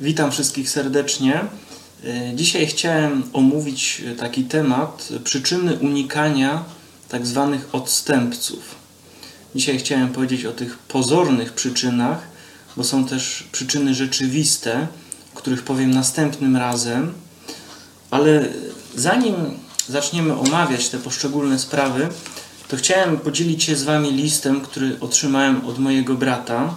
Witam wszystkich serdecznie. E, Dzisiaj chciałem omówić taki temat przyczyny unikania tak zwanych odstępców. Dzisiaj chciałem powiedzieć o tych pozornych przyczynach, bo są też przyczyny rzeczywiste, o których powiem następnym razem. Ale zanim zaczniemy omawiać te poszczególne sprawy, to chciałem podzielić się z Wami listem, który otrzymałem od mojego brata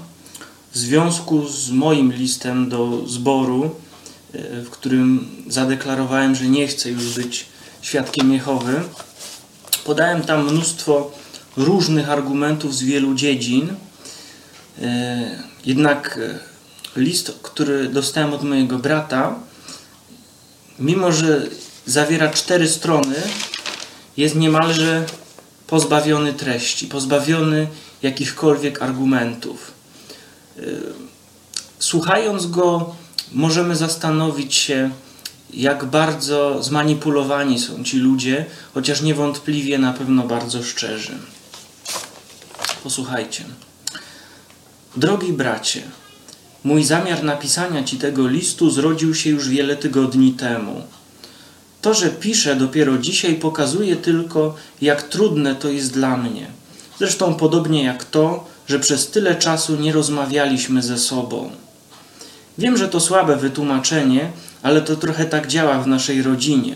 w związku z moim listem do zboru, e, w którym zadeklarowałem, że nie chcę już być świadkiem Jehowy. Podałem tam mnóstwo różnych argumentów z wielu dziedzin. E, jednak e, list, który dostałem od mojego brata, mimo że zawiera cztery strony, jest niemalże pozbawiony treści, pozbawiony jakichkolwiek argumentów. Słuchając go, możemy zastanowić się, jak bardzo zmanipulowani są ci ludzie, chociaż niewątpliwie na pewno bardzo szczerzy. Posłuchajcie. Drogi bracie, mój zamiar napisania ci tego listu zrodził się już wiele tygodni temu. To, że piszę dopiero dzisiaj, pokazuje tylko, jak trudne to jest dla mnie. Zresztą podobnie jak to, że przez tyle czasu nie rozmawialiśmy ze sobą. Wiem, że to słabe wytłumaczenie, ale to trochę tak działa w naszej rodzinie.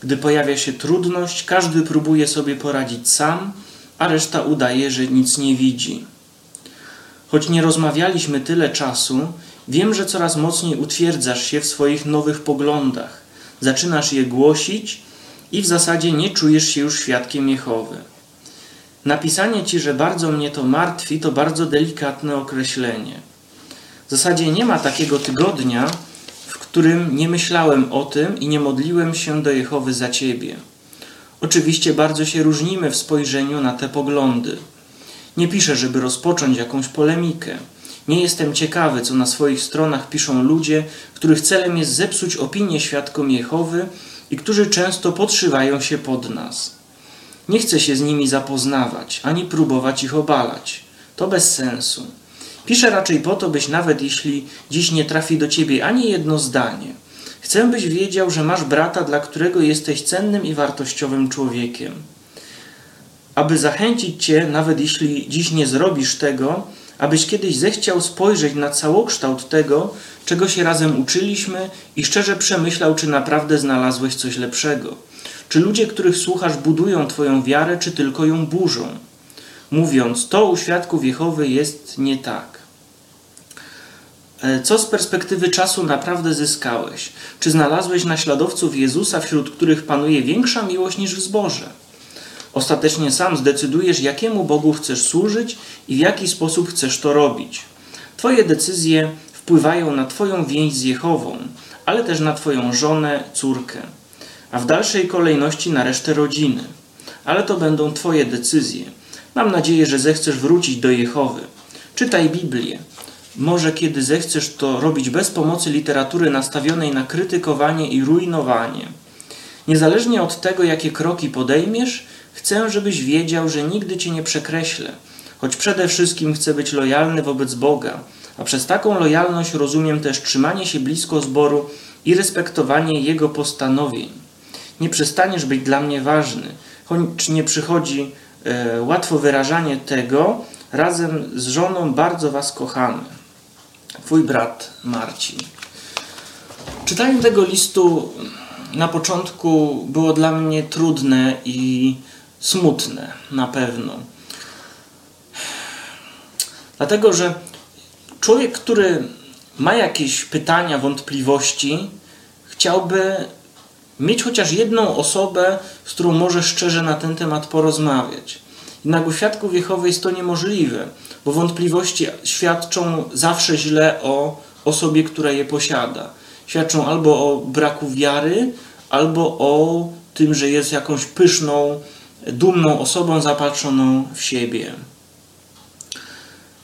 Gdy pojawia się trudność, każdy próbuje sobie poradzić sam, a reszta udaje, że nic nie widzi. Choć nie rozmawialiśmy tyle czasu, wiem, że coraz mocniej utwierdzasz się w swoich nowych poglądach, zaczynasz je głosić i w zasadzie nie czujesz się już świadkiem Jehowy. Napisanie ci, że bardzo mnie to martwi, to bardzo delikatne określenie. W zasadzie nie ma takiego tygodnia, w którym nie myślałem o tym i nie modliłem się do Jehowy za ciebie. Oczywiście bardzo się różnimy w spojrzeniu na te poglądy. Nie piszę, żeby rozpocząć jakąś polemikę. Nie jestem ciekawy, co na swoich stronach piszą ludzie, których celem jest zepsuć opinię świadkom Jehowy i którzy często podszywają się pod nas. Nie chcę się z nimi zapoznawać, ani próbować ich obalać. To bez sensu. Piszę raczej po to, byś nawet jeśli dziś nie trafi do ciebie ani jedno zdanie, chcę, byś wiedział, że masz brata, dla którego jesteś cennym i wartościowym człowiekiem. Aby zachęcić cię, nawet jeśli dziś nie zrobisz tego, abyś kiedyś zechciał spojrzeć na całokształt tego, czego się razem uczyliśmy i szczerze przemyślał, czy naprawdę znalazłeś coś lepszego. Czy ludzie, których słuchasz, budują Twoją wiarę, czy tylko ją burzą? Mówiąc, to u świadków Jehowy jest nie tak. Co z perspektywy czasu naprawdę zyskałeś? Czy znalazłeś naśladowców Jezusa, wśród których panuje większa miłość niż w zborze? Ostatecznie sam zdecydujesz, jakiemu Bogu chcesz służyć i w jaki sposób chcesz to robić. Twoje decyzje wpływają na Twoją więź z Jehową, ale też na Twoją żonę, córkę a w dalszej kolejności na resztę rodziny. Ale to będą Twoje decyzje. Mam nadzieję, że zechcesz wrócić do Jehowy. Czytaj Biblię. Może kiedy zechcesz to robić bez pomocy literatury nastawionej na krytykowanie i rujnowanie. Niezależnie od tego, jakie kroki podejmiesz, chcę, żebyś wiedział, że nigdy cię nie przekreślę, choć przede wszystkim chcę być lojalny wobec Boga, a przez taką lojalność rozumiem też trzymanie się blisko zboru i respektowanie Jego postanowień nie przestaniesz być dla mnie ważny. Choć nie przychodzi e, łatwo wyrażanie tego, razem z żoną bardzo Was kochamy. Twój brat Marcin. Czytanie tego listu na początku było dla mnie trudne i smutne, na pewno. Dlatego, że człowiek, który ma jakieś pytania, wątpliwości, chciałby mieć chociaż jedną osobę, z którą może szczerze na ten temat porozmawiać. Jednak u świadków Jehowy jest to niemożliwe, bo wątpliwości świadczą zawsze źle o osobie, która je posiada. Świadczą albo o braku wiary, albo o tym, że jest jakąś pyszną, dumną osobą zapatrzoną w siebie.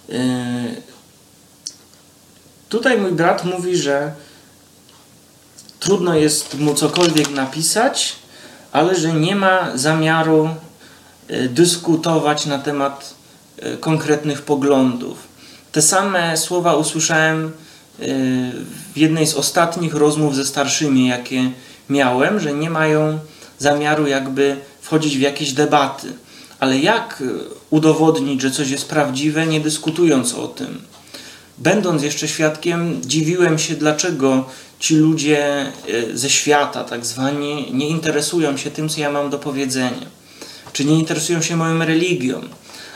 Yy, tutaj mój brat mówi, że trudno jest mu cokolwiek napisać, ale że nie ma zamiaru e, dyskutować na temat e, konkretnych poglądów. Te same słowa usłyszałem w jednej z ostatnich rozmów ze starszymi, jakie miałem, że nie mają zamiaru jakby wchodzić w jakieś debaty. Ale jak udowodnić, że coś jest prawdziwe, nie dyskutując o tym? Będąc jeszcze świadkiem, dziwiłem się, dlaczego ci ludzie e, ze świata, tak zwani, nie interesują się tym, co ja mam do powiedzenia. Czy nie interesują się moją religią.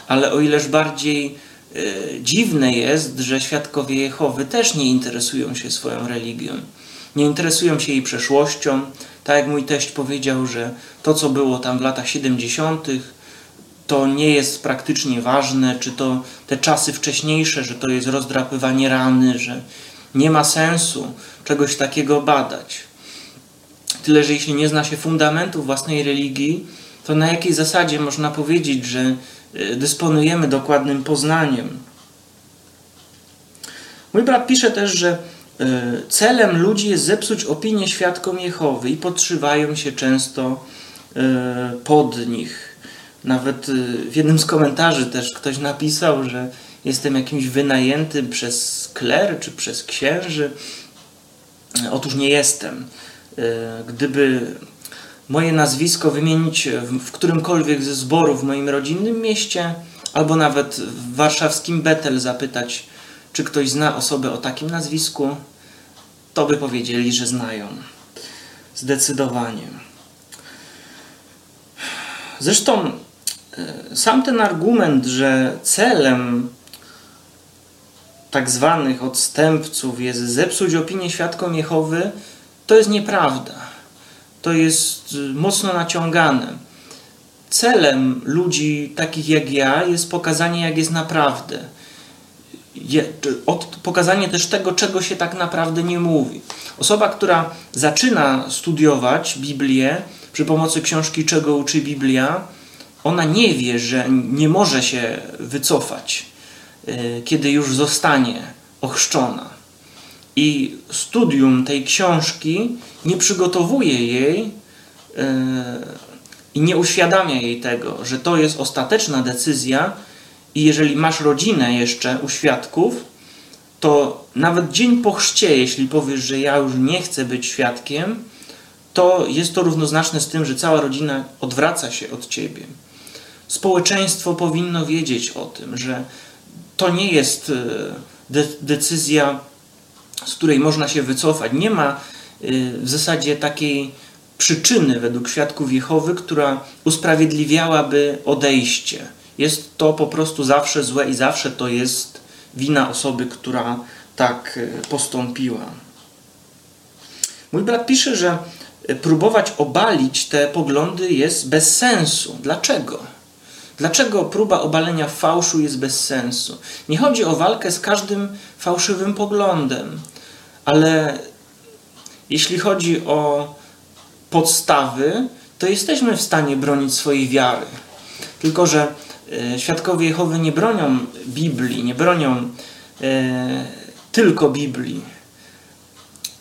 Ale o ileż bardziej e, dziwne jest, że świadkowie Jehowy też nie interesują się swoją religią. Nie interesują się jej przeszłością. Tak jak mój teść powiedział, że to, co było tam w latach 70., to nie jest praktycznie ważne, czy to te czasy wcześniejsze, że to jest rozdrapywanie rany, że nie ma sensu czegoś takiego badać. Tyle, że jeśli nie zna się fundamentów własnej religii, to na jakiej zasadzie można powiedzieć, że e, dysponujemy dokładnym poznaniem? Mój brat pisze też, że e, celem ludzi jest zepsuć opinię świadkom Jehowy i podszywają się często e, pod nich. Nawet w jednym z komentarzy też ktoś napisał, że jestem jakimś wynajętym przez kler czy przez księży. Otóż nie jestem. Gdyby moje nazwisko wymienić w którymkolwiek ze zborów w moim rodzinnym mieście, albo nawet w warszawskim Betel zapytać, czy ktoś zna osobę o takim nazwisku, to by powiedzieli, że znają. Zdecydowanie. Zresztą e, sam ten argument, że celem tak zwanych odstępców jest zepsuć opinię świadkom Jehowy, to jest nieprawda to jest y, mocno naciągane. Celem ludzi takich jak ja jest pokazanie, jak jest naprawdę. Je, od, pokazanie też tego, czego się tak naprawdę nie mówi. Osoba, która zaczyna studiować Biblię przy pomocy książki Czego uczy Biblia, ona nie wie, że nie może się wycofać, kiedy już zostanie ochrzczona i studium tej książki nie przygotowuje jej yy, i nie uświadamia jej tego, że to jest ostateczna decyzja i jeżeli masz rodzinę jeszcze u świadków, to nawet dzień po chrzcie, jeśli powiesz, że ja już nie chcę być świadkiem, to jest to równoznaczne z tym, że cała rodzina odwraca się od ciebie. Społeczeństwo powinno wiedzieć o tym, że to nie jest e, de decyzja z której można się wycofać. Nie ma y, w zasadzie takiej przyczyny według świadków Jehowy, która usprawiedliwiałaby odejście. Jest to po prostu zawsze złe i zawsze to jest wina osoby, która tak y, postąpiła. Mój brat pisze, że próbować obalić te poglądy jest bez sensu. Dlaczego? Dlaczego próba obalenia fałszu jest bez sensu? Nie chodzi o walkę z każdym fałszywym poglądem, ale jeśli chodzi o podstawy, to jesteśmy w stanie bronić swojej wiary. Tylko, że e, świadkowie Jehowy nie bronią Biblii, nie bronią e, tylko Biblii.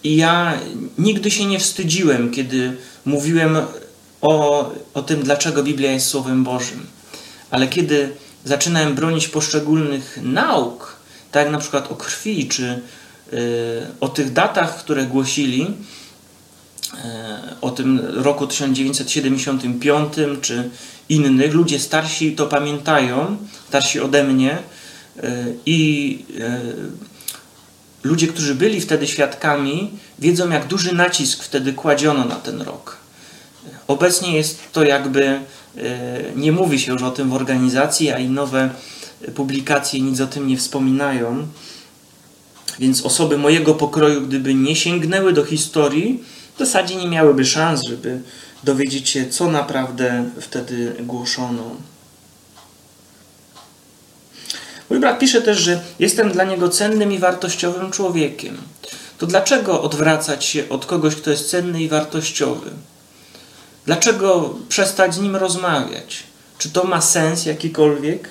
I ja nigdy się nie wstydziłem, kiedy mówiłem o, o tym, dlaczego Biblia jest Słowem Bożym. Ale kiedy zaczynałem bronić poszczególnych nauk, tak jak na przykład o krwi, czy y, o tych datach, które głosili, y, o tym roku 1975 czy innych, ludzie starsi to pamiętają, starsi ode mnie y, i ludzie, którzy byli wtedy świadkami, wiedzą, jak duży nacisk wtedy kładziono na ten rok. Obecnie jest to jakby nie mówi się już o tym w organizacji, a i nowe publikacje nic o tym nie wspominają. Więc osoby mojego pokroju, gdyby nie sięgnęły do historii, w zasadzie nie miałyby szans, żeby dowiedzieć się, co naprawdę wtedy głoszono. Mój brat pisze też, że jestem dla niego cennym i wartościowym człowiekiem. To dlaczego odwracać się od kogoś, kto jest cenny i wartościowy? Dlaczego przestać z nim rozmawiać? Czy to ma sens jakikolwiek?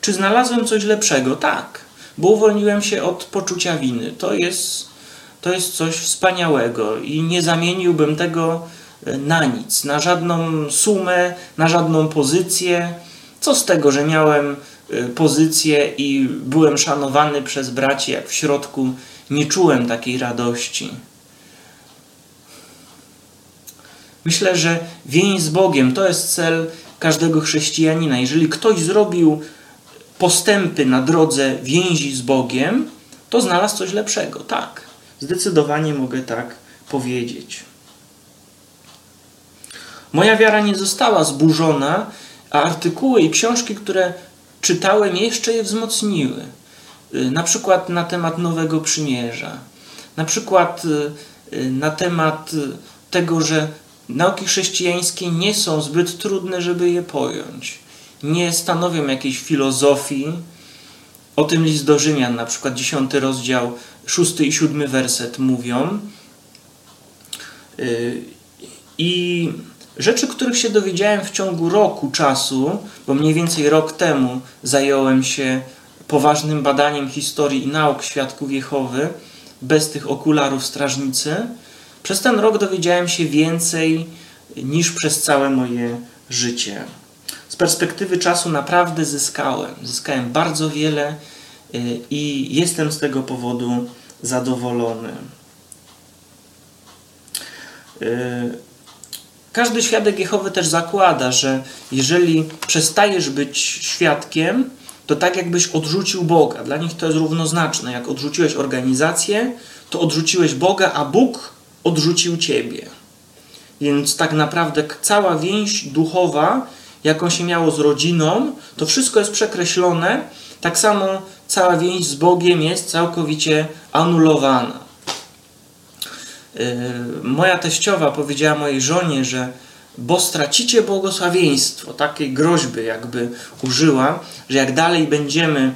Czy znalazłem coś lepszego? Tak, bo uwolniłem się od poczucia winy. To jest, to jest coś wspaniałego i nie zamieniłbym tego e, na nic, na żadną sumę, na żadną pozycję. Co z tego, że miałem y, pozycję i byłem szanowany przez braci, jak w środku nie czułem takiej radości. Myślę, że więź z Bogiem to jest cel każdego chrześcijanina. Jeżeli ktoś zrobił postępy na drodze więzi z Bogiem, to znalazł coś lepszego. Tak, zdecydowanie mogę tak powiedzieć. Moja wiara nie została zburzona, a artykuły i książki, które czytałem, jeszcze je wzmocniły. Y, na przykład na temat Nowego Przymierza, na przykład y, y, na temat tego, że nauki chrześcijańskie nie są zbyt trudne, żeby je pojąć. Nie stanowią jakiejś filozofii. O tym list do Rzymian, na przykład 10 rozdział, 6 i 7 werset mówią. I Rzeczy, których się dowiedziałem w ciągu roku czasu, bo mniej więcej rok temu zająłem się poważnym badaniem historii i nauk świadków Jehowy, bez tych okularów strażnicy, przez ten rok dowiedziałem się więcej niż przez całe moje życie. Z perspektywy czasu naprawdę zyskałem. Zyskałem bardzo wiele y, i jestem z tego powodu zadowolony. Y, każdy świadek Jehowy też zakłada, że jeżeli przestajesz być świadkiem, to tak jakbyś odrzucił Boga. Dla nich to jest równoznaczne. Jak odrzuciłeś organizację, to odrzuciłeś Boga, a Bóg odrzucił ciebie. Więc tak naprawdę cała więź duchowa, jaką się miało z rodziną, to wszystko jest przekreślone. Tak samo cała więź z Bogiem jest całkowicie anulowana. Y, moja teściowa powiedziała mojej żonie, że bo stracicie błogosławieństwo, takiej groźby jakby użyła, że jak dalej będziemy,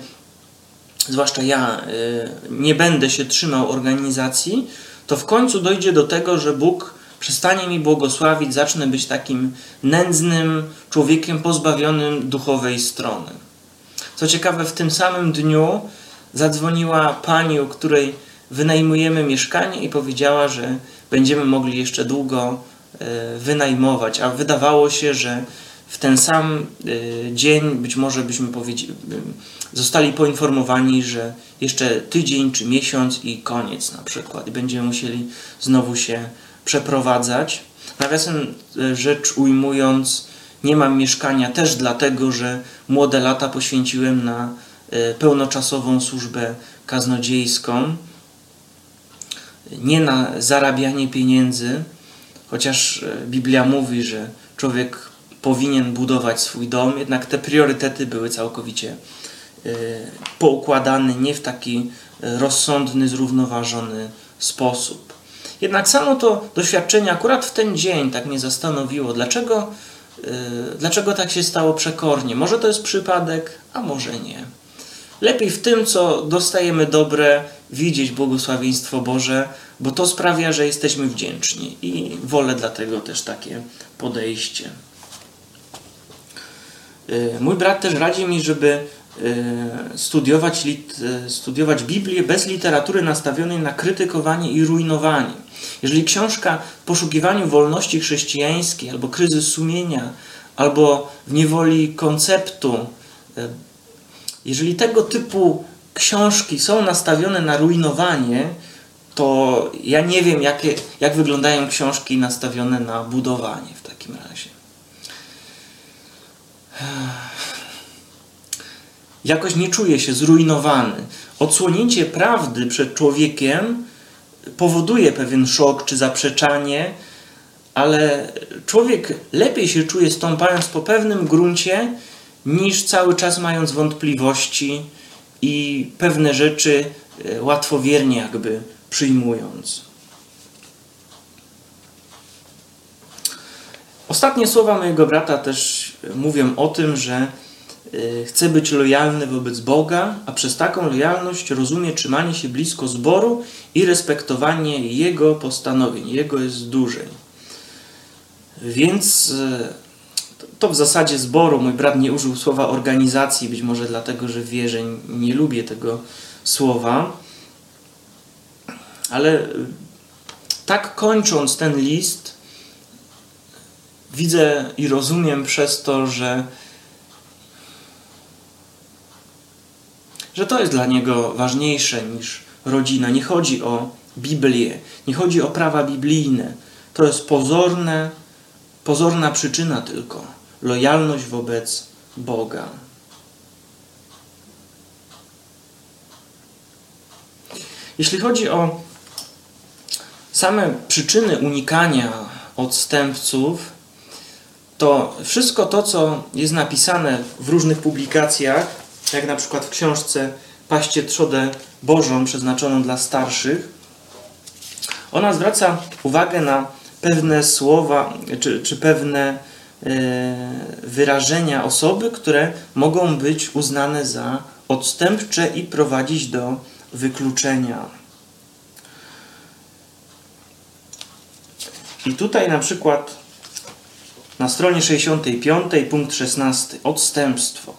zwłaszcza ja, y, nie będę się trzymał organizacji, to w końcu dojdzie do tego, że Bóg przestanie mi błogosławić, zacznę być takim nędznym człowiekiem pozbawionym duchowej strony. Co ciekawe, w tym samym dniu zadzwoniła pani, u której wynajmujemy mieszkanie i powiedziała, że będziemy mogli jeszcze długo wynajmować, a wydawało się, że w ten sam e, dzień być może byśmy zostali poinformowani, że jeszcze tydzień czy miesiąc i koniec na przykład. I będziemy musieli znowu się przeprowadzać. Nawiasem e, rzecz ujmując, nie mam mieszkania też dlatego, że młode lata poświęciłem na pełnoczasową służbę kaznodziejską. Nie na zarabianie pieniędzy, chociaż e, Biblia mówi, że człowiek powinien budować swój dom, jednak te priorytety były całkowicie e, poukładane nie w taki e, rozsądny, zrównoważony sposób. Jednak samo to doświadczenie akurat w ten dzień tak mnie zastanowiło, dlaczego, dlaczego tak się stało przekornie. Może to jest przypadek, a może nie. Lepiej w tym, co dostajemy dobre, widzieć błogosławieństwo Boże, bo to sprawia, że jesteśmy wdzięczni i wolę dlatego też takie podejście. Y, mój brat też radzi mi, żeby y, studiować, y, studiować Biblię bez literatury nastawionej na krytykowanie i rujnowanie. Jeżeli książka w poszukiwaniu wolności chrześcijańskiej, albo kryzys sumienia, albo w niewoli konceptu, jeżeli tego typu książki są nastawione na rujnowanie, to ja nie wiem, jakie, jak wyglądają książki nastawione na budowanie w takim razie. Jakoś nie czuję się zrujnowany. Odsłonięcie prawdy przed człowiekiem powoduje pewien szok czy zaprzeczanie, ale człowiek lepiej się czuje stąpając po pewnym gruncie, niż cały czas mając wątpliwości i pewne rzeczy e, łatwowiernie jakby przyjmując. Ostatnie słowa mojego brata też mówią o tym, że e, chce być lojalny wobec Boga, a przez taką lojalność rozumie trzymanie się blisko zboru i respektowanie Jego postanowień. Jego jest dłużej. Więc e, to w zasadzie zboru. Mój brat nie użył słowa organizacji, być może dlatego, że wie, że nie lubię tego słowa. Ale y, tak kończąc ten list, widzę i rozumiem przez to, że że to jest dla niego ważniejsze niż rodzina. Nie chodzi o Biblię, nie chodzi o prawa biblijne. To jest pozorne, pozorna przyczyna tylko lojalność wobec Boga. Jeśli chodzi o same przyczyny unikania odstępców, to wszystko to, co jest napisane w różnych publikacjach, jak na przykład w książce Paście Trzodę Bożą przeznaczoną dla starszych, ona zwraca uwagę na pewne słowa czy, czy pewne wyrażenia osoby, które mogą być uznane za odstępcze i prowadzić do wykluczenia. I tutaj na przykład na stronie 65, punkt 16, odstępstwo.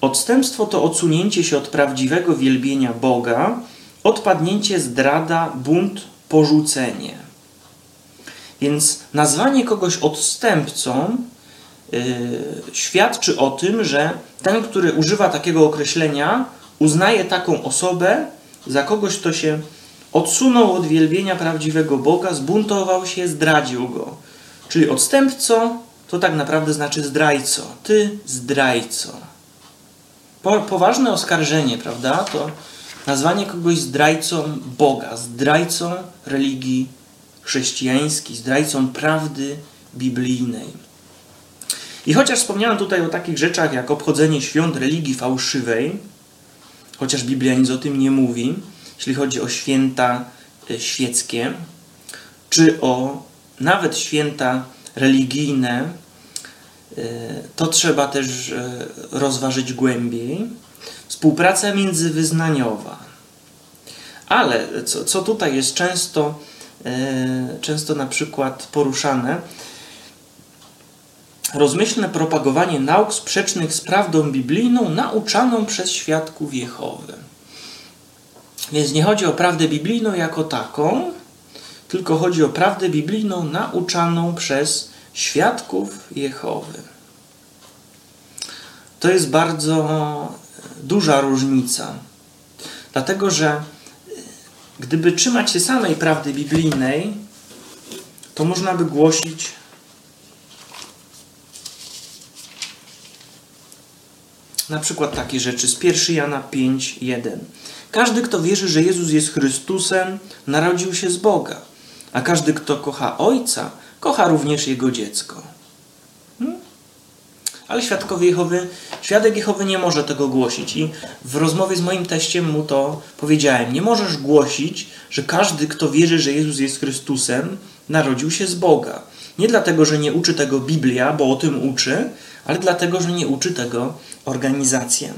Odstępstwo to odsunięcie się od prawdziwego wielbienia Boga, odpadnięcie, zdrada, bunt, porzucenie. Więc nazwanie kogoś odstępcą yy, świadczy o tym, że ten, który używa takiego określenia, uznaje taką osobę za kogoś, kto się odsunął od wielbienia prawdziwego Boga, zbuntował się, zdradził go. Czyli odstępco to tak naprawdę znaczy zdrajco. Ty zdrajco. Po, poważne oskarżenie, prawda? To nazwanie kogoś zdrajcą Boga, zdrajcą religii chrześcijańskiej, zdrajcą prawdy biblijnej. I chociaż wspomniałem tutaj o takich rzeczach jak obchodzenie świąt religii fałszywej, chociaż Biblia nic o tym nie mówi, jeśli chodzi o święta e, świeckie, czy o nawet święta religijne, e, to trzeba też e, rozważyć głębiej. Współpraca międzywyznaniowa. Ale co, co tutaj jest często, często na przykład poruszane, rozmyślne propagowanie nauk sprzecznych z prawdą biblijną nauczaną przez świadków Jehowy. Więc nie chodzi o prawdę biblijną jako taką, tylko chodzi o prawdę biblijną nauczaną przez świadków Jehowy. To jest bardzo duża różnica. Dlatego, że gdyby trzymać się samej prawdy biblijnej, to można by głosić na przykład takie rzeczy z 1 Jana 5:1. Każdy, kto wierzy, że Jezus jest Chrystusem, narodził się z Boga, a każdy, kto kocha Ojca, kocha również Jego dziecko. Ale świadkowie Jehowy, świadek Jehowy nie może tego głosić. I w rozmowie z moim teściem mu to powiedziałem. Nie możesz głosić, że każdy, kto wierzy, że Jezus jest Chrystusem, narodził się z Boga. Nie dlatego, że nie uczy tego Biblia, bo o tym uczy, ale dlatego, że nie uczy tego organizacja.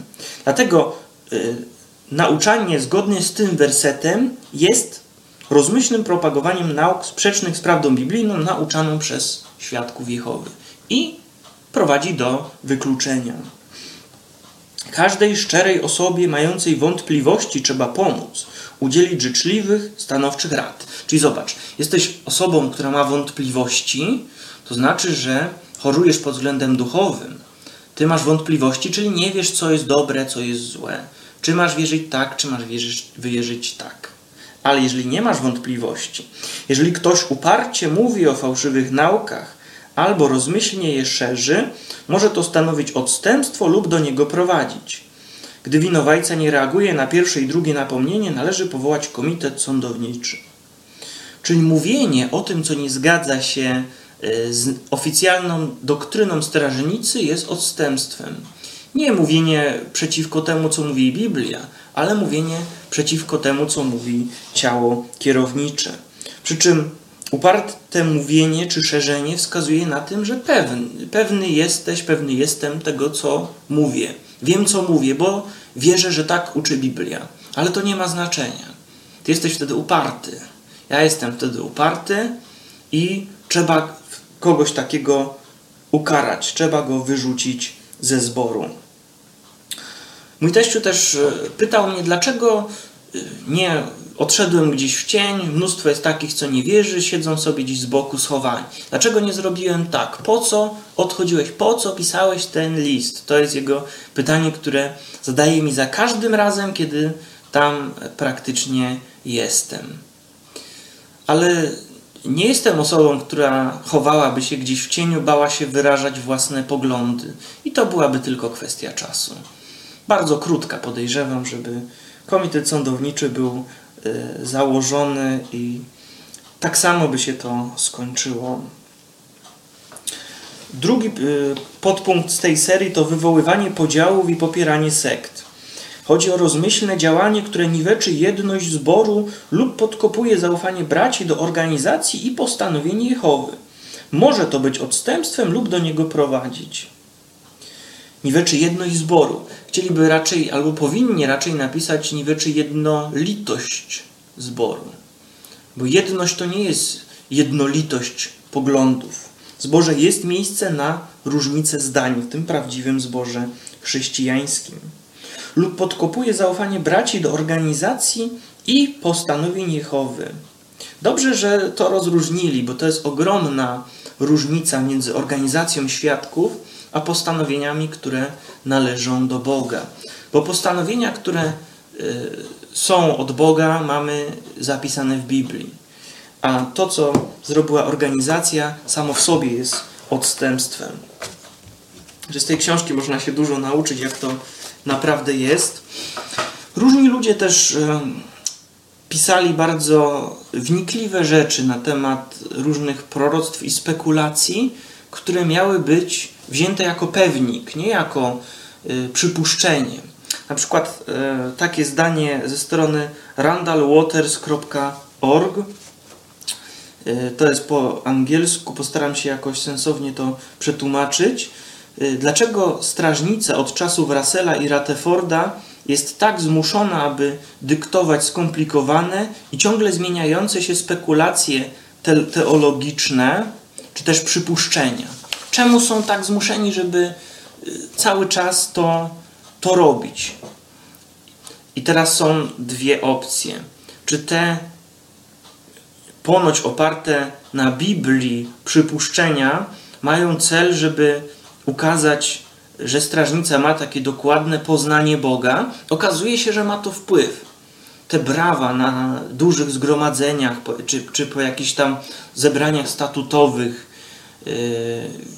Dlatego y, nauczanie zgodnie z tym wersetem jest rozmyślnym propagowaniem nauk sprzecznych z prawdą biblijną nauczaną przez świadków Jehowy i prowadzi do wykluczenia. Każdej szczerej osobie mającej wątpliwości trzeba pomóc, udzielić życzliwych, stanowczych rad. Czyli zobacz, jesteś osobą, która ma wątpliwości, to znaczy, że chorujesz pod względem duchowym. Ty masz wątpliwości, czyli nie wiesz, co jest dobre, co jest złe. Czy masz wierzyć tak, czy masz wierzyć, wierzyć tak. Ale jeżeli nie masz wątpliwości, jeżeli ktoś uparcie mówi o fałszywych naukach albo rozmyślnie je szerzy, może to stanowić odstępstwo lub do niego prowadzić. Gdy winowajca nie reaguje na pierwsze i drugie napomnienie, należy powołać komitet sądowniczy. Czyli mówienie o tym, co nie zgadza się e, z oficjalną doktryną strażnicy, jest odstępstwem. Nie mówienie przeciwko temu, co mówi Biblia, ale mówienie przeciwko temu, co mówi ciało kierownicze. Przy czym uparte mówienie czy szerzenie wskazuje na tym, że pewny, pewny jesteś, pewny jestem tego, co mówię. Wiem, co mówię, bo wierzę, że tak uczy Biblia. Ale to nie ma znaczenia. Ty jesteś wtedy uparty. Ja jestem wtedy uparty i trzeba kogoś takiego ukarać, trzeba go wyrzucić ze zboru. Mój teściu też e, pytał mnie, dlaczego e, nie odszedłem gdzieś w cień, mnóstwo jest takich, co nie wierzy, siedzą sobie gdzieś z boku schowani. Dlaczego nie zrobiłem tak? Po co odchodziłeś? Po co pisałeś ten list? To jest jego pytanie, które zadaje mi za każdym razem, kiedy tam praktycznie jestem. Ale nie jestem osobą, która chowałaby się gdzieś w cieniu, bała się wyrażać własne poglądy. I to byłaby tylko kwestia czasu. Bardzo krótka podejrzewam, żeby komitet sądowniczy był założony i tak samo by się to skończyło. Drugi y, podpunkt z tej serii to wywoływanie podziałów i popieranie sekt. Chodzi o rozmyślne działanie, które niweczy jedność zboru lub podkopuje zaufanie braci do organizacji i postanowień Jehowy. Może to być odstępstwem lub do niego prowadzić. Niweczy jedność zboru. Chcieliby raczej, albo powinni raczej napisać niweczy jednolitość zboru. Bo jedność to nie jest jednolitość poglądów. W zborze jest miejsce na różnice zdań, w tym prawdziwym zborze chrześcijańskim lub podkopuje zaufanie braci do organizacji i postanowień Jehowy. Dobrze, że to rozróżnili, bo to jest ogromna różnica między organizacją świadków a postanowieniami, które należą do Boga. Bo postanowienia, które y, są od Boga, mamy zapisane w Biblii. A to, co zrobiła organizacja, samo w sobie jest odstępstwem. Że z tej książki można się dużo nauczyć, jak to naprawdę jest. Różni ludzie też pisali bardzo wnikliwe rzeczy na temat różnych proroctw i spekulacji, które miały być wzięte jako pewnik, nie jako y, przypuszczenie. Na przykład y, takie zdanie ze strony randallwaters.org. Y, to jest po angielsku, postaram się jakoś sensownie to przetłumaczyć. Y, dlaczego strażnica od czasów Russella i Rateforda jest tak zmuszona, aby dyktować skomplikowane i ciągle zmieniające się spekulacje te teologiczne, czy też przypuszczenia? Czemu są tak zmuszeni, żeby y, cały czas to, to robić? I teraz są dwie opcje. Czy te ponoć oparte na Biblii przypuszczenia mają cel, żeby ukazać, że strażnica ma takie dokładne poznanie Boga, okazuje się, że ma to wpływ. Te brawa na dużych zgromadzeniach, czy, czy po jakichś tam zebraniach statutowych, yy,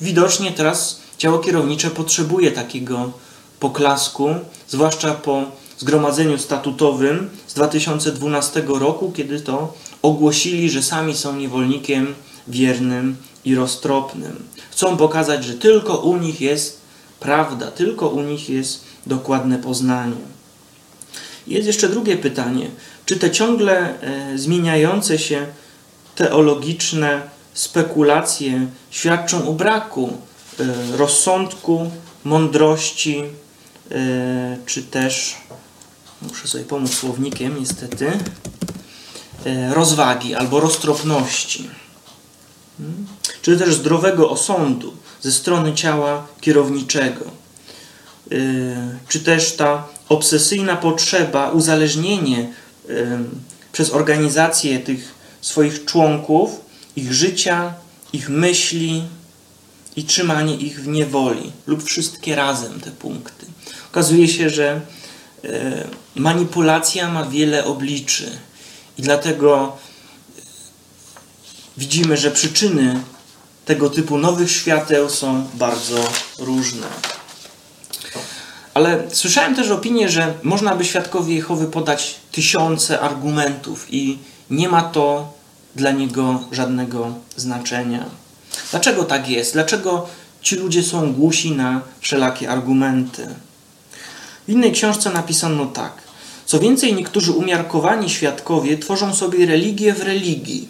widocznie teraz ciało kierownicze potrzebuje takiego poklasku, zwłaszcza po zgromadzeniu statutowym z 2012 roku, kiedy to ogłosili, że sami są niewolnikiem wiernym i roztropnym. Chcą pokazać, że tylko u nich jest prawda, tylko u nich jest dokładne poznanie. Jest jeszcze drugie pytanie. Czy te ciągle e, zmieniające się teologiczne spekulacje świadczą o braku e, rozsądku, mądrości, e, czy też, muszę sobie pomóc słownikiem niestety, rozwagi albo roztropności? Hmm? czy też zdrowego osądu ze strony ciała kierowniczego. Czy też ta obsesyjna potrzeba, uzależnienie przez organizację tych swoich członków, ich życia, ich myśli i trzymanie ich w niewoli, lub wszystkie razem te punkty. Okazuje się, że y, manipulacja ma wiele obliczy i dlatego widzimy, że przyczyny tego typu nowych świateł są bardzo różne. Ale słyszałem też opinię, że można by świadkowi Jehowy podać tysiące argumentów i nie ma to dla niego żadnego znaczenia. Dlaczego tak jest? Dlaczego ci ludzie są głusi na wszelakie argumenty? W innej książce napisano tak. Co więcej, niektórzy umiarkowani świadkowie tworzą sobie religię w religii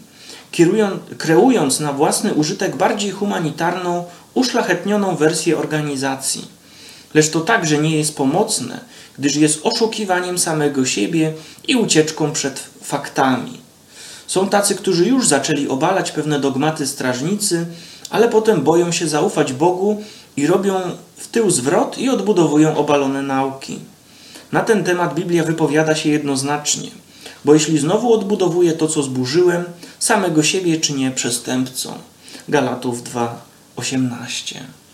kreując na własny użytek bardziej humanitarną, uszlachetnioną wersję organizacji. Lecz to także nie jest pomocne, gdyż jest oszukiwaniem samego siebie i ucieczką przed faktami. Są tacy, którzy już zaczęli obalać pewne dogmaty strażnicy, ale potem boją się zaufać Bogu i robią w tył zwrot i odbudowują obalone nauki. Na ten temat Biblia wypowiada się jednoznacznie – Bo jeśli znowu odbudowuję to, co zburzyłem, samego siebie czynię przestępcą. Galatów 2:18.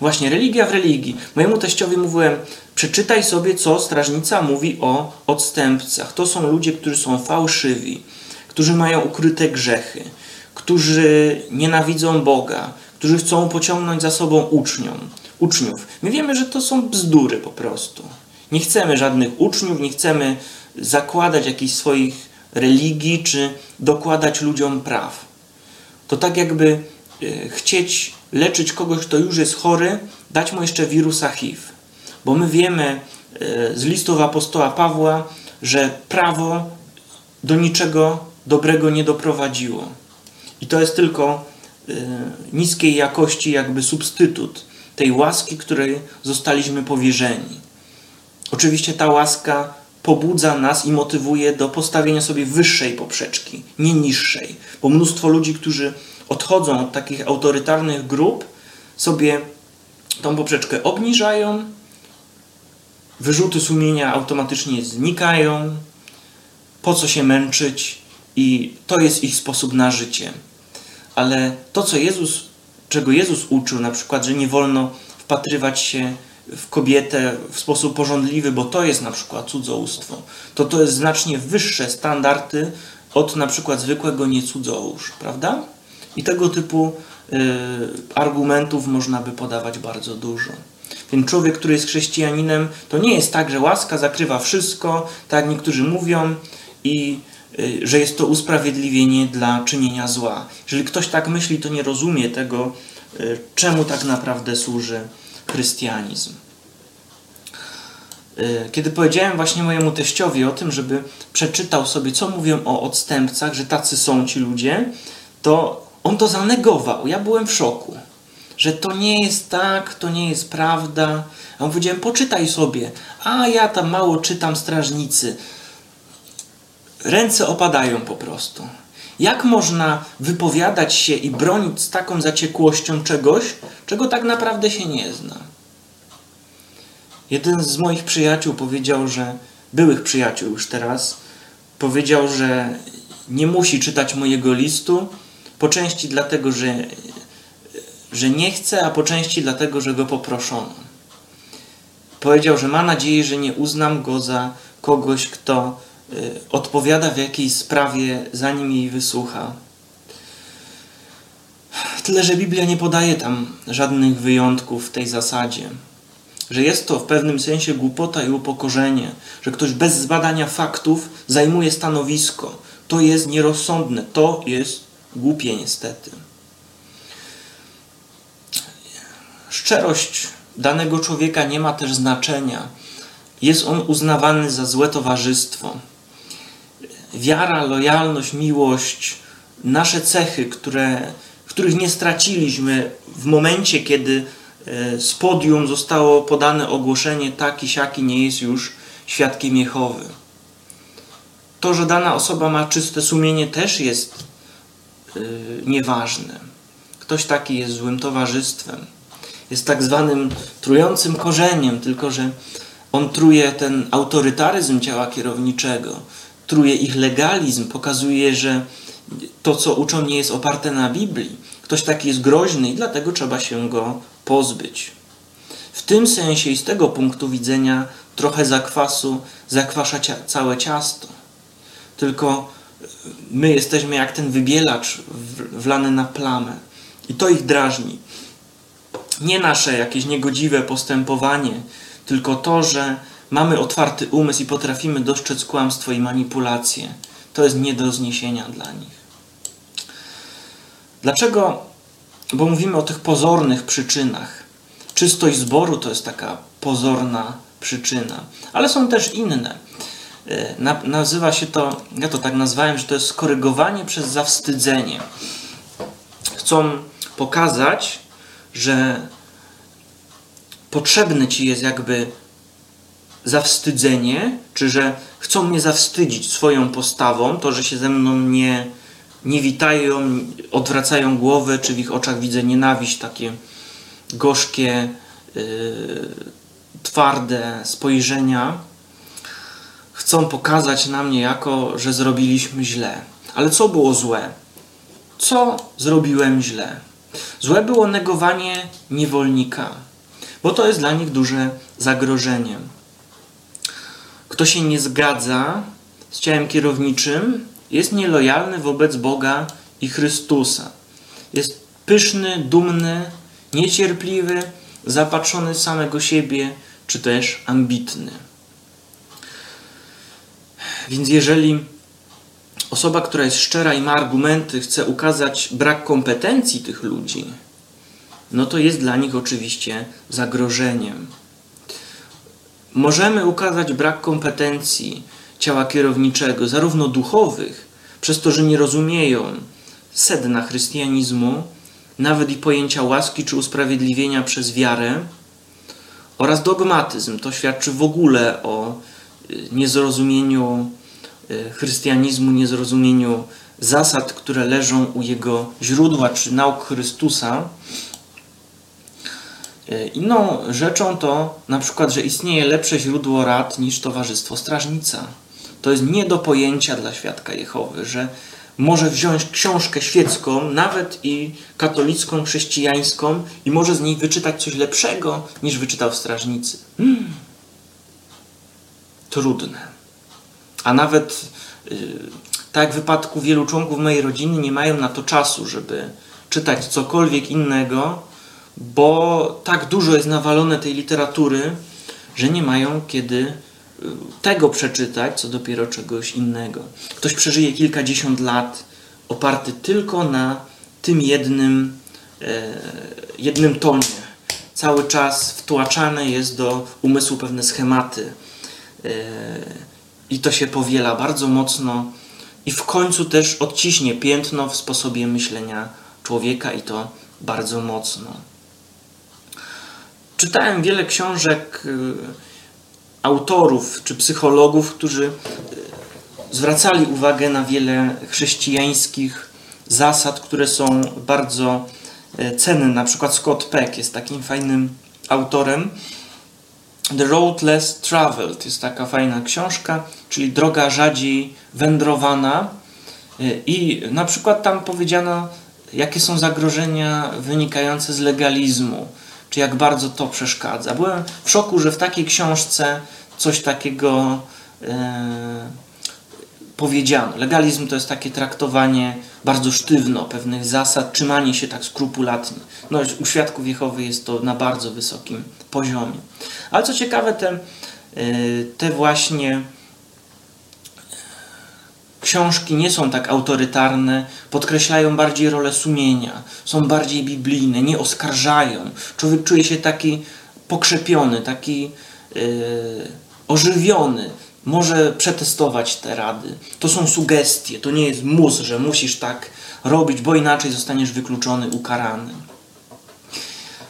Właśnie religia w religii. Mojemu teściowi mówiłem, przeczytaj sobie, co strażnica mówi o odstępcach. To są ludzie, którzy są fałszywi, którzy mają ukryte grzechy, którzy nienawidzą Boga, którzy chcą pociągnąć za sobą uczniom, uczniów. My wiemy, że to są bzdury po prostu. Nie chcemy żadnych uczniów, nie chcemy zakładać jakichś swoich religii, czy dokładać ludziom praw. To tak jakby e, chcieć leczyć kogoś, kto już jest chory, dać mu jeszcze wirusa HIV. Bo my wiemy e, z listów apostoła Pawła, że prawo do niczego dobrego nie doprowadziło. I to jest tylko e, niskiej jakości jakby substytut tej łaski, której zostaliśmy powierzeni. Oczywiście ta łaska pobudza nas i motywuje do postawienia sobie wyższej poprzeczki, nie niższej. Bo mnóstwo ludzi, którzy odchodzą od takich autorytarnych grup, sobie tą poprzeczkę obniżają, wyrzuty sumienia automatycznie znikają, po co się męczyć i to jest ich sposób na życie. Ale to, co Jezus, czego Jezus uczył, na przykład, że nie wolno wpatrywać się w kobietę w sposób porządliwy, bo to jest na przykład cudzołóstwo, to to jest znacznie wyższe standardy od na przykład zwykłego niecudzołóż, prawda? I tego typu y, argumentów można by podawać bardzo dużo. Więc człowiek, który jest chrześcijaninem, to nie jest tak, że łaska zakrywa wszystko, tak jak niektórzy mówią, i y, że jest to usprawiedliwienie dla czynienia zła. Jeżeli ktoś tak myśli, to nie rozumie tego, y, czemu tak naprawdę służy chrystianizm. Kiedy powiedziałem właśnie mojemu teściowi o tym, żeby przeczytał sobie, co mówią o odstępcach, że tacy są ci ludzie, to on to zanegował. Ja byłem w szoku, że to nie jest tak, to nie jest prawda. A on powiedziałem, poczytaj sobie. A ja tam mało czytam strażnicy. Ręce opadają po prostu. Jak można wypowiadać się i bronić z taką zaciekłością czegoś, czego tak naprawdę się nie zna? Jeden z moich przyjaciół powiedział, że byłych przyjaciół już teraz, powiedział, że nie musi czytać mojego listu, po części dlatego, że, że nie chce, a po części dlatego, że go poproszono. Powiedział, że ma nadzieję, że nie uznam go za kogoś, kto y, odpowiada w jakiejś sprawie, zanim jej wysłucha. Tyle, że Biblia nie podaje tam żadnych wyjątków w tej zasadzie. Że jest to w pewnym sensie głupota i upokorzenie, że ktoś bez zbadania faktów zajmuje stanowisko. To jest nierozsądne, to jest Głupie niestety. Szczerość danego człowieka nie ma też znaczenia. Jest on uznawany za złe towarzystwo. Wiara, lojalność, miłość, nasze cechy, które, których nie straciliśmy w momencie, kiedy e, z podium zostało podane ogłoszenie taki, siaki nie jest już świadkiem Jehowy. To, że dana osoba ma czyste sumienie też jest Y, nieważne. Ktoś taki jest złym towarzystwem. Jest tak zwanym trującym korzeniem, tylko że on truje ten autorytaryzm ciała kierowniczego, truje ich legalizm, pokazuje, że to, co uczą, nie jest oparte na Biblii. Ktoś taki jest groźny i dlatego trzeba się go pozbyć. W tym sensie i z tego punktu widzenia trochę zakwasu zakwasza całe ciasto. Tylko my jesteśmy jak ten wybielacz wlany na plamę. I to ich drażni. Nie nasze jakieś niegodziwe postępowanie, tylko to, że mamy otwarty umysł i potrafimy dostrzec kłamstwo i manipulacje. To jest nie do zniesienia dla nich. Dlaczego? Bo mówimy o tych pozornych przyczynach. Czystość zboru to jest taka pozorna przyczyna, ale są też inne. E, nazywa się to, ja to tak nazwałem, że to jest skorygowanie przez zawstydzenie. Chcą pokazać, że potrzebne ci jest jakby zawstydzenie, czy że chcą mnie zawstydzić swoją postawą, to, że się ze mną nie, nie witają, odwracają głowę, czy w ich oczach widzę nienawiść, takie gorzkie, yy, twarde spojrzenia chcą pokazać nam niejako, że zrobiliśmy źle. Ale co było złe? Co zrobiłem źle? Złe było negowanie niewolnika, bo to jest dla nich duże zagrożenie. Kto się nie zgadza z ciałem kierowniczym, jest nielojalny wobec Boga i Chrystusa. Jest pyszny, dumny, niecierpliwy, zapatrzony w samego siebie, czy też ambitny. Więc jeżeli osoba, która jest szczera i ma argumenty, chce ukazać brak kompetencji tych ludzi, no to jest dla nich oczywiście zagrożeniem. Możemy ukazać brak kompetencji ciała kierowniczego, zarówno duchowych, przez to, że nie rozumieją sedna chrystianizmu, nawet i pojęcia łaski czy usprawiedliwienia przez wiarę, oraz dogmatyzm. To świadczy w ogóle o y, niezrozumieniu chrystianizmu, niezrozumieniu zasad, które leżą u jego źródła, czy nauk Chrystusa. Y, inną rzeczą to na przykład, że istnieje lepsze źródło rad niż towarzystwo strażnica. To jest nie do pojęcia dla świadka Jehowy, że może wziąć książkę świecką, nawet i katolicką, chrześcijańską, i może z niej wyczytać coś lepszego niż wyczytał w strażnicy. Hmm. Trudne. A nawet, yy, tak w wypadku wielu członków mojej rodziny, nie mają na to czasu, żeby czytać cokolwiek innego, bo tak dużo jest nawalone tej literatury, że nie mają kiedy tego przeczytać, co dopiero czegoś innego. Ktoś przeżyje kilkadziesiąt lat oparty tylko na tym jednym, e, jednym tonie. Cały czas wtłaczane jest do umysłu pewne schematy. I to się powiela bardzo mocno i w końcu też odciśnie piętno w sposobie myślenia człowieka i to bardzo mocno. Czytałem wiele książek autorów czy psychologów, którzy e, zwracali uwagę na wiele chrześcijańskich zasad, które są bardzo e, cenne. Na przykład Scott Peck jest takim fajnym autorem. The Road Less Traveled jest taka fajna książka, czyli droga rzadziej wędrowana. E, I na przykład tam powiedziano, jakie są zagrożenia wynikające z legalizmu czy jak bardzo to przeszkadza. Byłem w szoku, że w takiej książce coś takiego e, powiedziano. Legalizm to jest takie traktowanie bardzo sztywno pewnych zasad, trzymanie się tak skrupulatnie. No, u świadków Jehowy jest to na bardzo wysokim poziomie. Ale co ciekawe, te, e, te właśnie książki nie są tak autorytarne, podkreślają bardziej rolę sumienia, są bardziej biblijne, nie oskarżają. Człowiek czuje się taki pokrzepiony, taki yy, ożywiony. Może przetestować te rady. To są sugestie, to nie jest mus, że musisz tak robić, bo inaczej zostaniesz wykluczony, ukarany.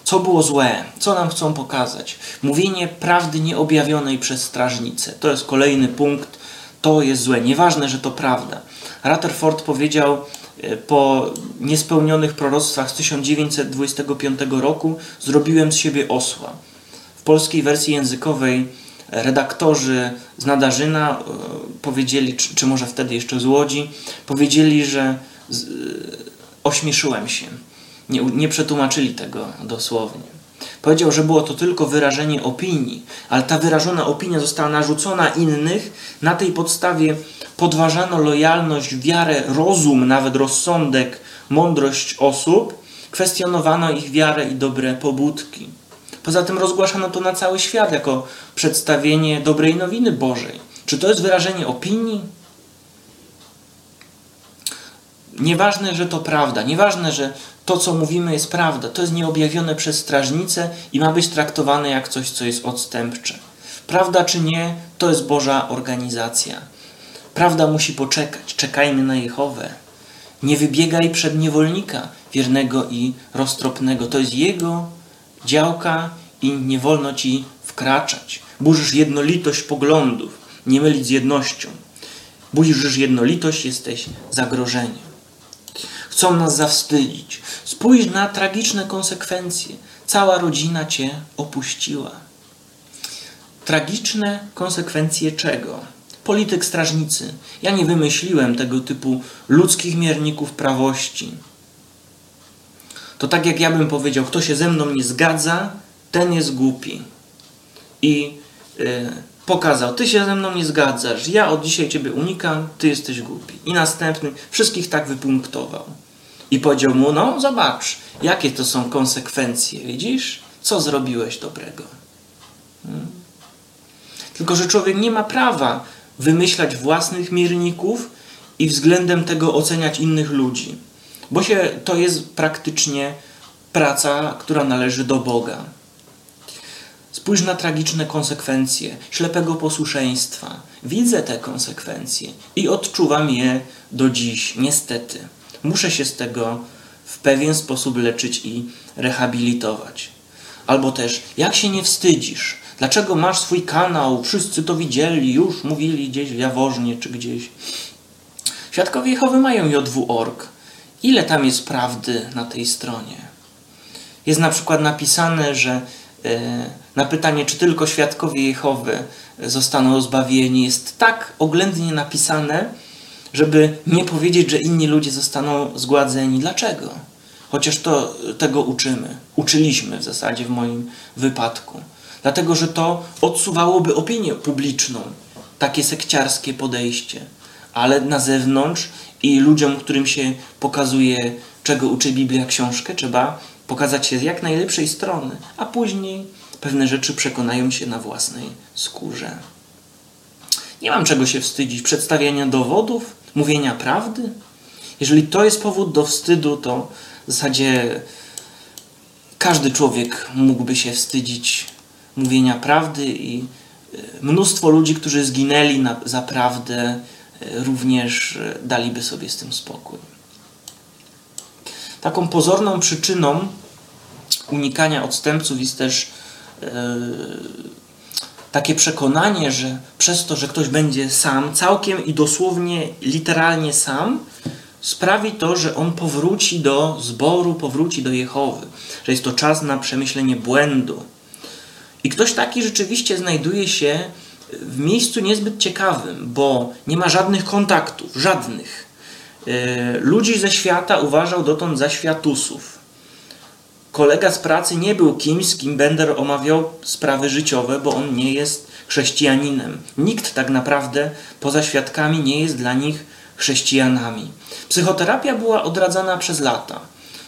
Co było złe? Co nam chcą pokazać? Mówienie prawdy nieobjawionej przez strażnicę. To jest kolejny punkt to jest złe. Nieważne, że to prawda. Rutherford powiedział e, po niespełnionych proroctwach z 1925 roku: Zrobiłem z siebie osła. W polskiej wersji językowej redaktorzy z Nadarzyna e, powiedzieli, czy, czy może wtedy jeszcze z Łodzi, powiedzieli, że z, e, ośmieszyłem się. Nie, nie przetłumaczyli tego dosłownie. Powiedział, że było to tylko wyrażenie opinii, ale ta wyrażona opinia została narzucona innych. Na tej podstawie podważano lojalność, wiarę, rozum, nawet rozsądek, mądrość osób, kwestionowano ich wiarę i dobre pobudki. Poza tym rozgłaszano to na cały świat jako przedstawienie dobrej nowiny Bożej. Czy to jest wyrażenie opinii? Nieważne, że to prawda, nieważne, że to, co mówimy, jest prawda. To jest nieobjawione przez strażnicę i ma być traktowane jak coś, co jest odstępcze. Prawda czy nie, to jest Boża organizacja. Prawda musi poczekać. Czekajmy na Jehowę. Nie wybiegaj przed niewolnika, wiernego i roztropnego. To jest Jego działka i nie wolno ci wkraczać. Burzysz jednolitość poglądów, nie mylić z jednością. Burzysz jednolitość, jesteś zagrożeniem. Chcą nas zawstydzić. Spójrz na tragiczne konsekwencje. Cała rodzina cię opuściła. Tragiczne konsekwencje czego? polityk strażnicy. Ja nie wymyśliłem tego typu ludzkich mierników prawości. To tak jak ja bym powiedział, kto się ze mną nie zgadza, ten jest głupi. I yy, pokazał, ty się ze mną nie zgadzasz, ja od dzisiaj ciebie unikam, ty jesteś głupi. I następny wszystkich tak wypunktował. I powiedział mu, no zobacz, jakie to są konsekwencje, widzisz? Co zrobiłeś dobrego? Hmm? Tylko, że człowiek nie ma prawa wymyślać własnych mierników i względem tego oceniać innych ludzi. Bo się, to jest praktycznie praca, która należy do Boga. Spójrz na tragiczne konsekwencje ślepego posłuszeństwa. Widzę te konsekwencje i odczuwam je do dziś, niestety. Muszę się z tego w pewien sposób leczyć i rehabilitować. Albo też, jak się nie wstydzisz? Dlaczego masz swój kanał? Wszyscy to widzieli, już mówili gdzieś w Jaworznie czy gdzieś. Świadkowie Jehowy mają JW.org. Ile tam jest prawdy na tej stronie? Jest na przykład napisane, że e, na pytanie, czy tylko świadkowie Jehowy zostaną zbawieni, jest tak oględnie napisane, żeby nie powiedzieć, że inni ludzie zostaną zgładzeni. Dlaczego? Chociaż to tego uczymy. Uczyliśmy w zasadzie w moim wypadku. Dlatego, że to odsuwałoby opinię publiczną, takie sekciarskie podejście. Ale na zewnątrz i ludziom, którym się pokazuje, czego uczy Biblia książkę, trzeba pokazać się z jak najlepszej strony, a później pewne rzeczy przekonają się na własnej skórze. Nie mam czego się wstydzić. Przedstawiania dowodów, mówienia prawdy. Jeżeli to jest powód do wstydu, to w zasadzie każdy człowiek mógłby się wstydzić mówienia prawdy i e, mnóstwo ludzi, którzy zginęli na, za prawdę, również e, daliby sobie z tym spokój. Taką pozorną przyczyną unikania odstępców jest też takie przekonanie, że przez to, że ktoś będzie sam, całkiem i dosłownie, literalnie sam, sprawi to, że on powróci do zboru, powróci do Jehowy, że jest to czas na przemyślenie błędu. I ktoś taki rzeczywiście znajduje się w miejscu niezbyt ciekawym, bo nie ma żadnych kontaktów, żadnych. E, ludzi ze świata uważał dotąd za światusów. Kolega z pracy nie był kimś, z kim Bender omawiał sprawy życiowe, bo on nie jest chrześcijaninem. Nikt tak naprawdę poza świadkami nie jest dla nich chrześcijanami. Psychoterapia była odradzana przez lata.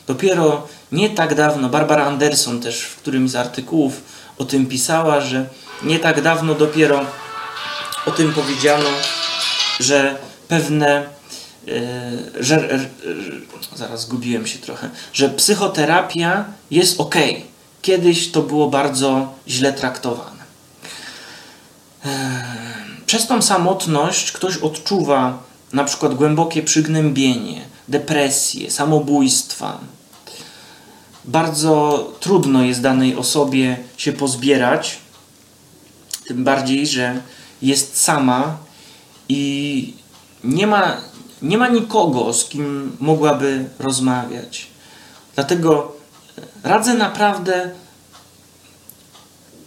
Dopiero nie tak dawno Barbara Anderson też w którymś z artykułów o tym pisała, że nie tak dawno dopiero o tym powiedziano, że pewne e, że, zaraz zgubiłem się trochę, że psychoterapia jest ok. Kiedyś to było bardzo źle traktowane. E, przez tą samotność ktoś odczuwa na przykład głębokie przygnębienie, depresję, samobójstwa. Bardzo trudno jest danej osobie się pozbierać, tym bardziej, że jest sama i nie ma, nie ma nikogo, z kim mogłaby rozmawiać. Dlatego radzę naprawdę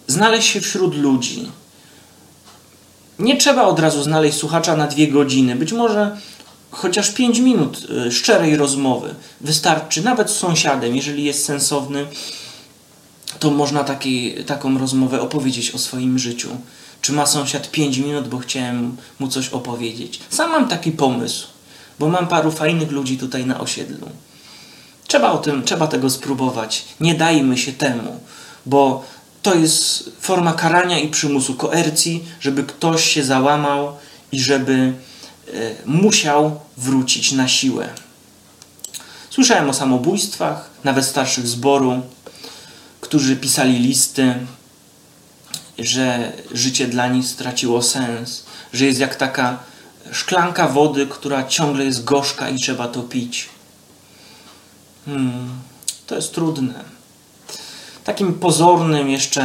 znaleźć się wśród ludzi nie trzeba od razu znaleźć słuchacza na dwie godziny. Być może chociaż pięć minut y, szczerej rozmowy wystarczy, nawet z sąsiadem, jeżeli jest sensowny, to można taki, taką rozmowę opowiedzieć o swoim życiu. Czy ma sąsiad pięć minut, bo chciałem mu coś opowiedzieć? Sam mam taki pomysł, bo mam paru fajnych ludzi tutaj na osiedlu. Trzeba o tym, trzeba tego spróbować. Nie dajmy się temu, bo to jest forma karania i przymusu, koercji, żeby ktoś się załamał i żeby e, musiał wrócić na siłę. Słyszałem o samobójstwach, nawet starszych zboru, którzy pisali listy, że życie dla nich straciło sens, że jest jak taka szklanka wody, która ciągle jest gorzka i trzeba to pić. Hmm, to jest trudne. Takim pozornym jeszcze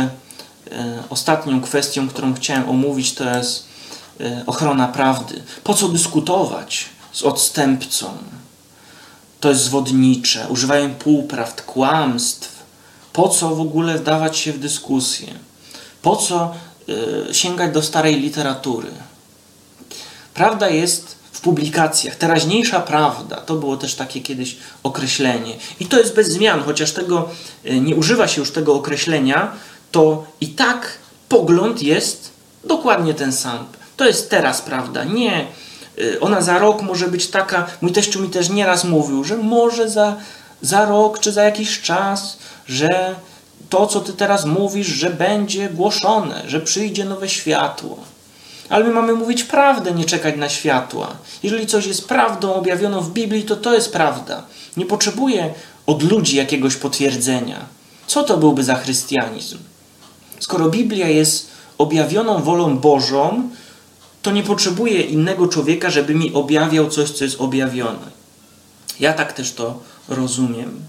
e, ostatnią kwestią, którą chciałem omówić, to jest e, ochrona prawdy. Po co dyskutować z odstępcą? To jest zwodnicze. Używają półprawd, kłamstw. Po co w ogóle wdawać się w dyskusję? Po co e, sięgać do starej literatury? Prawda jest w publikacjach. Teraźniejsza prawda to było też takie kiedyś określenie. I to jest bez zmian, chociaż tego e, nie używa się już tego określenia, to i tak pogląd jest dokładnie ten sam. To jest teraz prawda. Nie, e, ona za rok może być taka. Mój teściu mi też nieraz mówił, że może za, za rok czy za jakiś czas, że to, co ty teraz mówisz, że będzie głoszone, że przyjdzie nowe światło. Ale my mamy mówić prawdę, nie czekać na światła. Jeżeli coś jest prawdą objawioną w Biblii, to to jest prawda. Nie potrzebuje od ludzi jakiegoś potwierdzenia. Co to byłby za chrystianizm? Skoro Biblia jest objawioną wolą Bożą, to nie potrzebuję innego człowieka, żeby mi objawiał coś, co jest objawione. Ja tak też to rozumiem.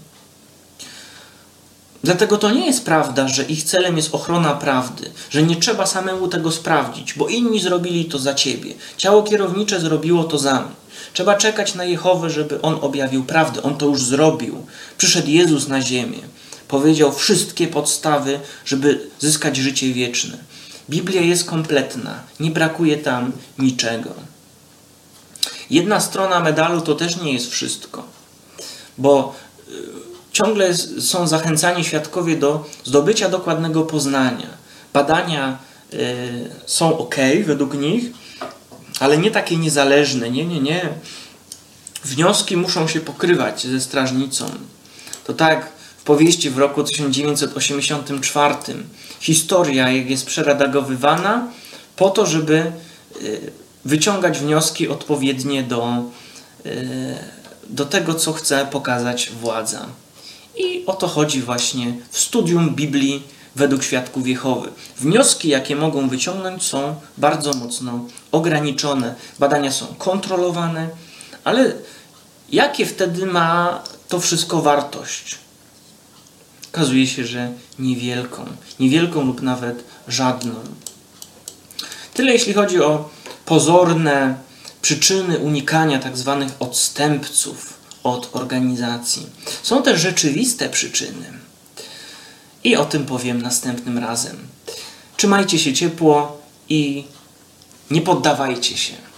Dlatego to nie jest prawda, że ich celem jest ochrona prawdy, że nie trzeba samemu tego sprawdzić, bo inni zrobili to za ciebie. Ciało kierownicze zrobiło to za mnie. Trzeba czekać na Jehowę, żeby on objawił prawdę. On to już zrobił. Przyszedł Jezus na ziemię. Powiedział wszystkie podstawy, żeby zyskać życie wieczne. Biblia jest kompletna, nie brakuje tam niczego. Jedna strona medalu to też nie jest wszystko, bo ciągle są zachęcani świadkowie do zdobycia dokładnego poznania. Badania y, są ok według nich, ale nie takie niezależne. Nie, nie, nie. Wnioski muszą się pokrywać ze strażnicą. To tak w powieści w roku 1984. Historia jest przeredagowywana po to, żeby y, wyciągać wnioski odpowiednie do, y, do tego, co chce pokazać władza. I o to chodzi właśnie w studium Biblii według świadków Jehowy. Wnioski, jakie mogą wyciągnąć, są bardzo mocno ograniczone. Badania są kontrolowane, ale jakie wtedy ma to wszystko wartość? Okazuje się, że niewielką, niewielką lub nawet żadną. Tyle jeśli chodzi o pozorne przyczyny unikania tak zwanych odstępców od organizacji. Są też rzeczywiste przyczyny. I o tym powiem następnym razem. Trzymajcie się ciepło i nie poddawajcie się.